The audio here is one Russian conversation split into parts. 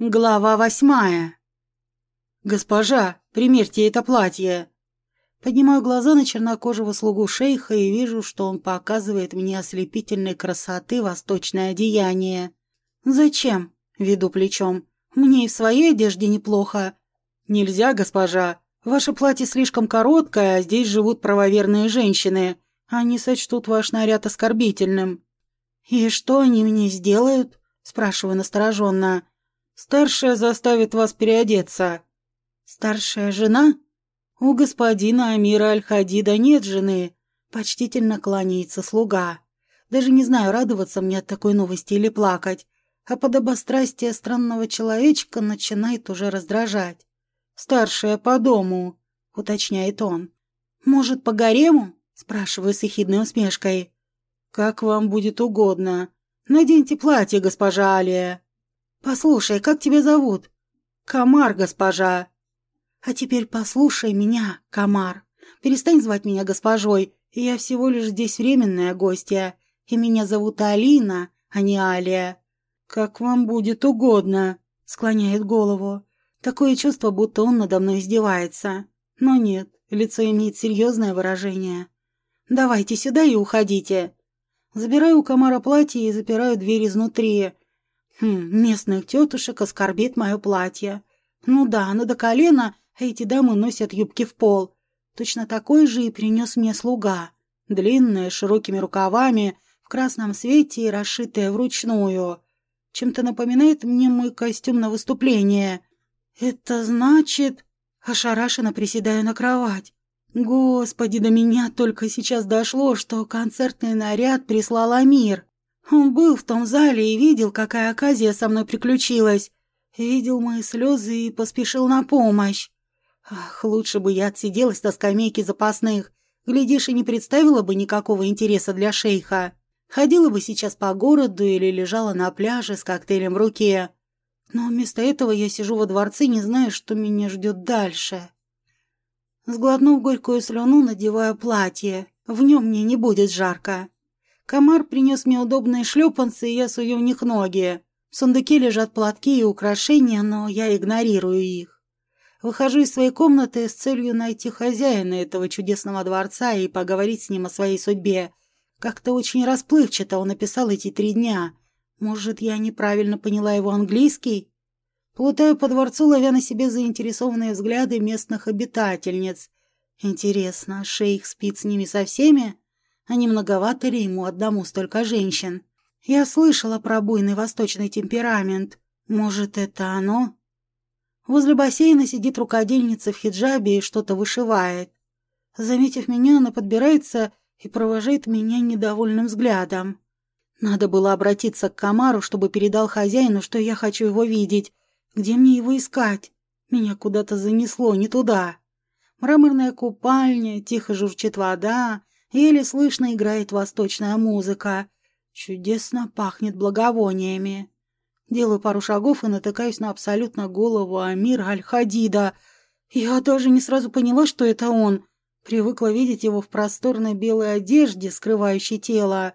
Глава восьмая. «Госпожа, примерьте это платье!» Поднимаю глаза на чернокожего слугу шейха и вижу, что он показывает мне ослепительной красоты восточное одеяние. «Зачем?» — веду плечом. «Мне и в своей одежде неплохо». «Нельзя, госпожа. Ваше платье слишком короткое, а здесь живут правоверные женщины. Они сочтут ваш наряд оскорбительным». «И что они мне сделают?» — спрашиваю настороженно. Старшая заставит вас переодеться. Старшая жена? У господина Амира Аль-Хадида нет жены. Почтительно кланяется слуга. Даже не знаю, радоваться мне от такой новости или плакать. А подобострастие странного человечка начинает уже раздражать. «Старшая по дому», — уточняет он. «Может, по гарему?» — спрашиваю с ехидной усмешкой. «Как вам будет угодно. Наденьте платье, госпожа Алия». «Послушай, как тебя зовут?» «Комар, госпожа». «А теперь послушай меня, Комар. Перестань звать меня госпожой. Я всего лишь здесь временная гостья, и меня зовут Алина, а не Алия». «Как вам будет угодно», — склоняет голову. Такое чувство, будто он надо мной издевается. Но нет, лицо имеет серьезное выражение. «Давайте сюда и уходите». Забираю у комара платье и запираю дверь изнутри, Хм, местных тетушек оскорбит мое платье. Ну да, оно до колена, а эти дамы носят юбки в пол. Точно такой же и принес мне слуга. Длинное, с широкими рукавами, в красном свете и расшитое вручную. Чем-то напоминает мне мой костюм на выступление. Это значит... Ошарашенно приседаю на кровать. Господи, до меня только сейчас дошло, что концертный наряд прислал Амир. Он был в том зале и видел, какая оказия со мной приключилась. Видел мои слезы и поспешил на помощь. Ах, лучше бы я отсиделась на скамейке запасных. Глядишь, и не представила бы никакого интереса для шейха. Ходила бы сейчас по городу или лежала на пляже с коктейлем в руке. Но вместо этого я сижу во дворце, не зная, что меня ждет дальше. Сглотнув горькую слюну, надеваю платье. В нем мне не будет жарко. Комар принес мне удобные шлепанцы, и я сую в них ноги. В сундуке лежат платки и украшения, но я игнорирую их. Выхожу из своей комнаты с целью найти хозяина этого чудесного дворца и поговорить с ним о своей судьбе. Как-то очень расплывчато он написал эти три дня. Может, я неправильно поняла его английский? Плутаю по дворцу, ловя на себе заинтересованные взгляды местных обитательниц. Интересно, шейх спит с ними со всеми? А не многовато ли ему одному столько женщин? Я слышала про буйный восточный темперамент. Может, это оно? Возле бассейна сидит рукодельница в хиджабе и что-то вышивает. Заметив меня, она подбирается и провожает меня недовольным взглядом. Надо было обратиться к Камару, чтобы передал хозяину, что я хочу его видеть. Где мне его искать? Меня куда-то занесло, не туда. Мраморная купальня, тихо журчит вода, Еле слышно играет восточная музыка. Чудесно пахнет благовониями. Делаю пару шагов и натыкаюсь на абсолютно голову Амира Аль-Хадида. Я даже не сразу поняла, что это он. Привыкла видеть его в просторной белой одежде, скрывающей тело.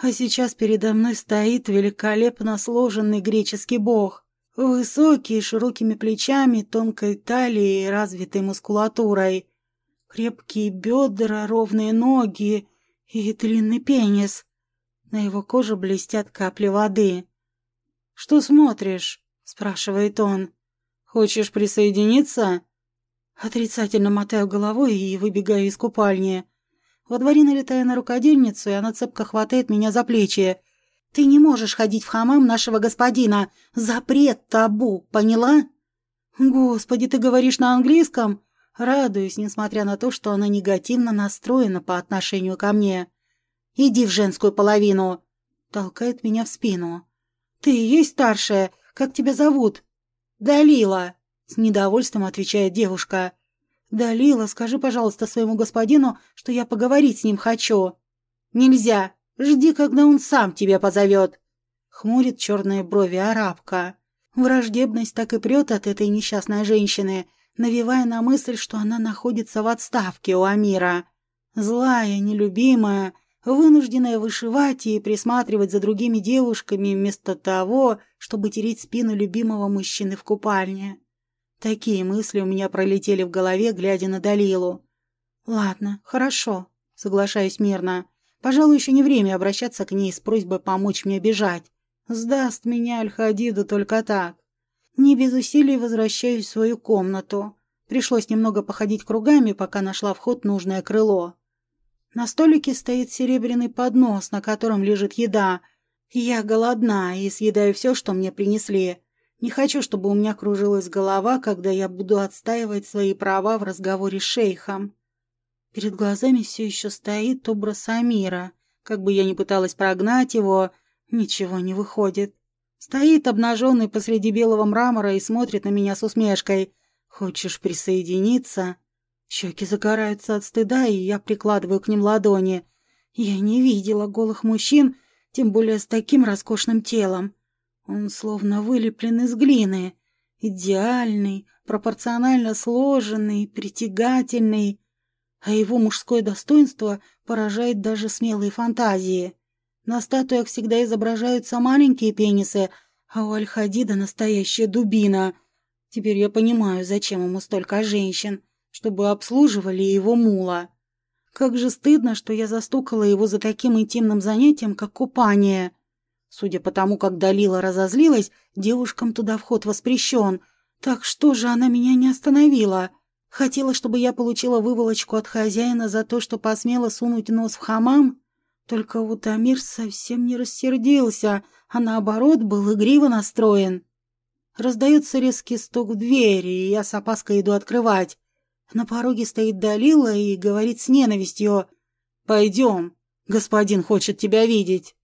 А сейчас передо мной стоит великолепно сложенный греческий бог. Высокий, широкими плечами, тонкой талией и развитой мускулатурой. Крепкие бедра, ровные ноги и длинный пенис. На его коже блестят капли воды. «Что смотришь?» — спрашивает он. «Хочешь присоединиться?» Отрицательно мотаю головой и выбегаю из купальни. Во дворе налетаю на рукодельницу, и она цепко хватает меня за плечи. «Ты не можешь ходить в хамам нашего господина. Запрет табу, поняла?» «Господи, ты говоришь на английском?» Радуюсь, несмотря на то, что она негативно настроена по отношению ко мне. «Иди в женскую половину!» Толкает меня в спину. «Ты и есть старшая? Как тебя зовут?» «Далила!» С недовольством отвечает девушка. «Далила, скажи, пожалуйста, своему господину, что я поговорить с ним хочу». «Нельзя! Жди, когда он сам тебя позовет!» Хмурит черные брови арабка. Враждебность так и прет от этой несчастной женщины — навевая на мысль, что она находится в отставке у Амира. Злая, нелюбимая, вынужденная вышивать и присматривать за другими девушками вместо того, чтобы тереть спину любимого мужчины в купальне. Такие мысли у меня пролетели в голове, глядя на Далилу. «Ладно, хорошо», — соглашаюсь мирно. «Пожалуй, еще не время обращаться к ней с просьбой помочь мне бежать. Сдаст меня Аль-Хадиду только так». Не без усилий возвращаюсь в свою комнату. Пришлось немного походить кругами, пока нашла вход нужное крыло. На столике стоит серебряный поднос, на котором лежит еда. Я голодна и съедаю все, что мне принесли. Не хочу, чтобы у меня кружилась голова, когда я буду отстаивать свои права в разговоре с шейхом. Перед глазами все еще стоит образ Амира. Как бы я ни пыталась прогнать его, ничего не выходит. Стоит обнаженный посреди белого мрамора и смотрит на меня с усмешкой. «Хочешь присоединиться?» Щеки загораются от стыда, и я прикладываю к ним ладони. Я не видела голых мужчин, тем более с таким роскошным телом. Он словно вылеплен из глины. Идеальный, пропорционально сложенный, притягательный. А его мужское достоинство поражает даже смелые фантазии. На статуях всегда изображаются маленькие пенисы, а у Аль-Хадида настоящая дубина. Теперь я понимаю, зачем ему столько женщин чтобы обслуживали его мула. Как же стыдно, что я застукала его за таким интимным занятием, как купание. Судя по тому, как Далила разозлилась, девушкам туда вход воспрещен. Так что же она меня не остановила? Хотела, чтобы я получила выволочку от хозяина за то, что посмела сунуть нос в хамам? Только вот Амир совсем не рассердился, а наоборот был игриво настроен. Раздается резкий стук в дверь, и я с опаской иду открывать. На пороге стоит Далила и говорит с ненавистью. «Пойдем, господин хочет тебя видеть».